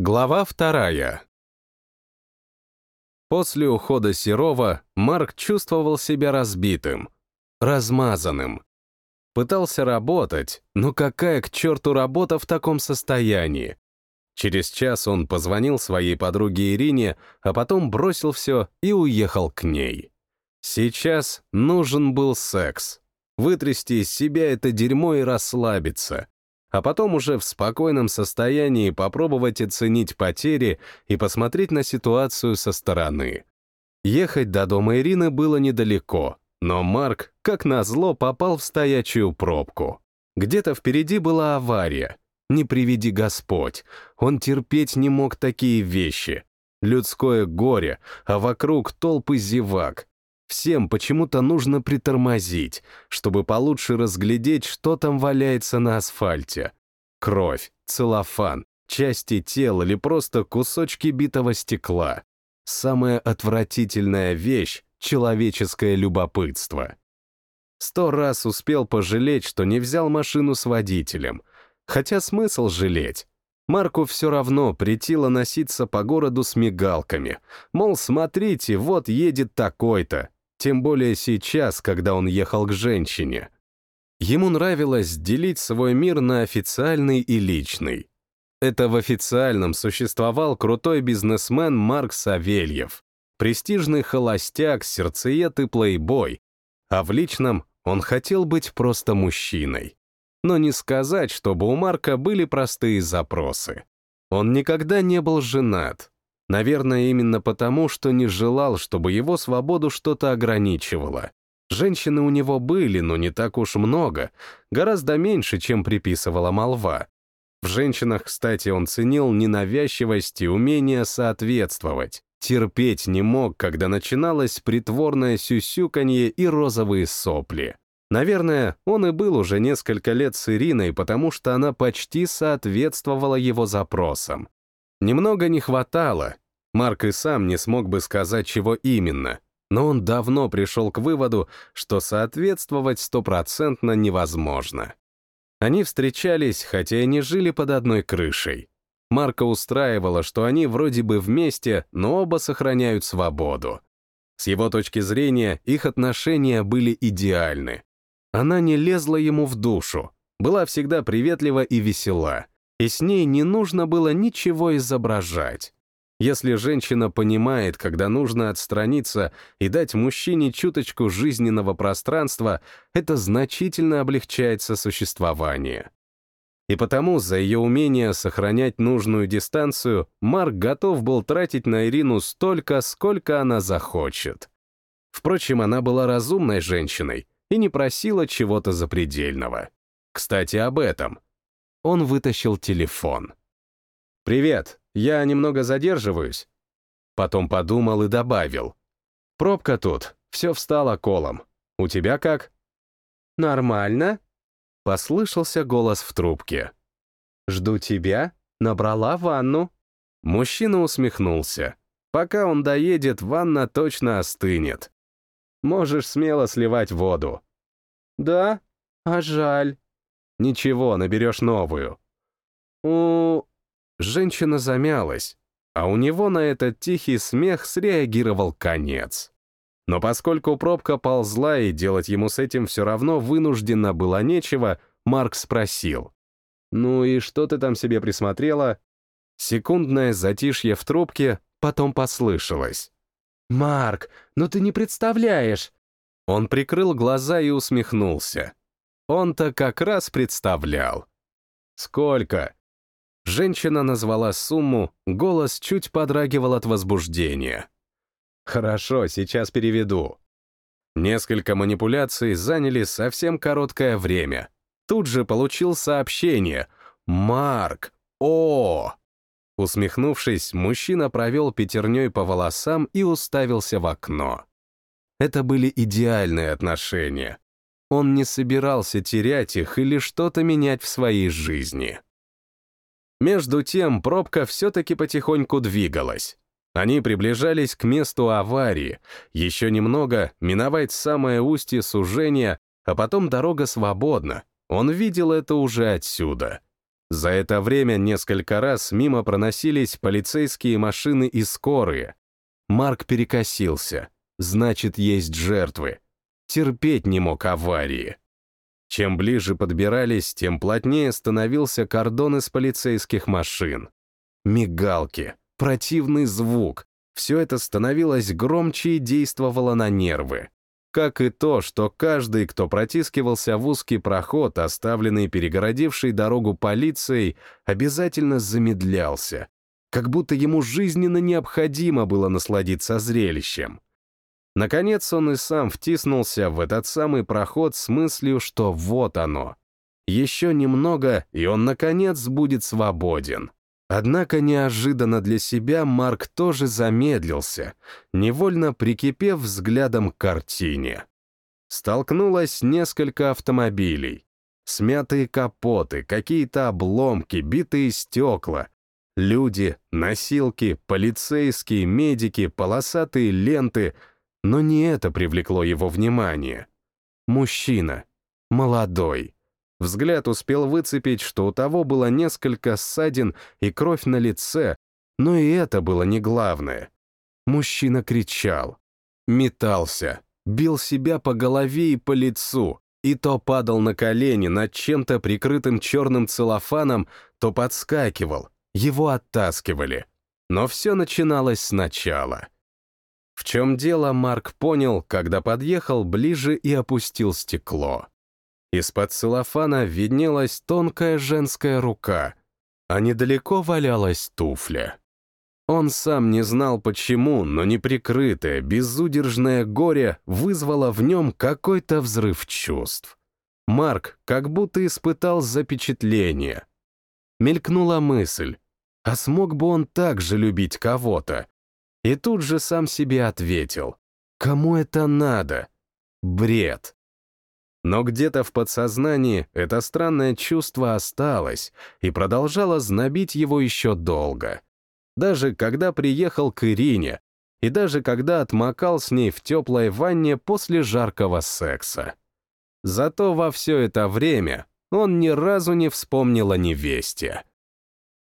Глава вторая. После ухода Серова Марк чувствовал себя разбитым, размазанным. Пытался работать, но какая к черту работа в таком состоянии? Через час он позвонил своей подруге Ирине, а потом бросил все и уехал к ней. Сейчас нужен был секс. Вытрясти из себя это дерьмо и расслабиться а потом уже в спокойном состоянии попробовать оценить потери и посмотреть на ситуацию со стороны. Ехать до дома Ирины было недалеко, но Марк, как назло, попал в стоячую пробку. Где-то впереди была авария. Не приведи Господь, он терпеть не мог такие вещи. Людское горе, а вокруг толпы зевак, Всем почему-то нужно притормозить, чтобы получше разглядеть, что там валяется на асфальте. Кровь, целлофан, части тела или просто кусочки битого стекла. Самая отвратительная вещь — человеческое любопытство. Сто раз успел пожалеть, что не взял машину с водителем. Хотя смысл жалеть? Марку все равно притило носиться по городу с мигалками. Мол, смотрите, вот едет такой-то, тем более сейчас, когда он ехал к женщине. Ему нравилось делить свой мир на официальный и личный. Это в официальном существовал крутой бизнесмен Марк Савельев, престижный холостяк, сердцеед и плейбой, а в личном он хотел быть просто мужчиной. Но не сказать, чтобы у Марка были простые запросы. Он никогда не был женат, Наверное, именно потому, что не желал, чтобы его свободу что-то ограничивало. Женщины у него были, но не так уж много, гораздо меньше, чем приписывала молва. В женщинах, кстати, он ценил ненавязчивость и умение соответствовать. Терпеть не мог, когда начиналось притворное сюсюканье и розовые сопли. Наверное, он и был уже несколько лет с Ириной, потому что она почти соответствовала его запросам. Немного не хватало. Марк и сам не смог бы сказать, чего именно, но он давно пришел к выводу, что соответствовать стопроцентно невозможно. Они встречались, хотя и не жили под одной крышей. Марка устраивало, что они вроде бы вместе, но оба сохраняют свободу. С его точки зрения, их отношения были идеальны. Она не лезла ему в душу, была всегда приветлива и весела — и с ней не нужно было ничего изображать. Если женщина понимает, когда нужно отстраниться и дать мужчине чуточку жизненного пространства, это значительно облегчает сосуществование. И потому за ее умение сохранять нужную дистанцию Марк готов был тратить на Ирину столько, сколько она захочет. Впрочем, она была разумной женщиной и не просила чего-то запредельного. Кстати, об этом — он вытащил телефон. «Привет, я немного задерживаюсь». Потом подумал и добавил. «Пробка тут, все встало колом. У тебя как?» «Нормально», — послышался голос в трубке. «Жду тебя. Набрала ванну». Мужчина усмехнулся. «Пока он доедет, ванна точно остынет. Можешь смело сливать воду». «Да? А жаль». Ничего, наберешь новую. У... Женщина замялась, а у него на этот тихий смех среагировал конец. Но поскольку пробка ползла и делать ему с этим все равно вынужденно было нечего, Марк спросил. «Ну и что ты там себе присмотрела?» Секундное затишье в трубке потом послышалось. «Марк, ну ты не представляешь!» Он прикрыл глаза и усмехнулся. Он-то как раз представлял. «Сколько?» Женщина назвала сумму, голос чуть подрагивал от возбуждения. «Хорошо, сейчас переведу». Несколько манипуляций заняли совсем короткое время. Тут же получил сообщение. «Марк! О!» Усмехнувшись, мужчина провел пятерней по волосам и уставился в окно. Это были идеальные отношения. Он не собирался терять их или что-то менять в своей жизни. Между тем пробка все-таки потихоньку двигалась. Они приближались к месту аварии, еще немного миновать самое устье сужения, а потом дорога свободна. Он видел это уже отсюда. За это время несколько раз мимо проносились полицейские машины и скорые. Марк перекосился. Значит, есть жертвы. Терпеть не мог аварии. Чем ближе подбирались, тем плотнее становился кордон из полицейских машин. Мигалки, противный звук — все это становилось громче и действовало на нервы. Как и то, что каждый, кто протискивался в узкий проход, оставленный перегородившей дорогу полицией, обязательно замедлялся, как будто ему жизненно необходимо было насладиться зрелищем. Наконец он и сам втиснулся в этот самый проход с мыслью, что вот оно. Еще немного, и он, наконец, будет свободен. Однако неожиданно для себя Марк тоже замедлился, невольно прикипев взглядом к картине. Столкнулось несколько автомобилей. Смятые капоты, какие-то обломки, битые стекла. Люди, носилки, полицейские, медики, полосатые ленты. Но не это привлекло его внимание. Мужчина. Молодой. Взгляд успел выцепить, что у того было несколько ссадин и кровь на лице, но и это было не главное. Мужчина кричал, метался, бил себя по голове и по лицу, и то падал на колени над чем-то прикрытым черным целлофаном, то подскакивал, его оттаскивали. Но все начиналось сначала. Чем дело, Марк понял, когда подъехал ближе и опустил стекло. Из-под целлофана виднелась тонкая женская рука, а недалеко валялась туфля. Он сам не знал почему, но неприкрытое, безудержное горе вызвало в нем какой-то взрыв чувств. Марк как будто испытал запечатление. Мелькнула мысль, а смог бы он так же любить кого-то? И тут же сам себе ответил, кому это надо? Бред. Но где-то в подсознании это странное чувство осталось и продолжало знобить его еще долго. Даже когда приехал к Ирине, и даже когда отмокал с ней в теплой ванне после жаркого секса. Зато во все это время он ни разу не вспомнил о невесте.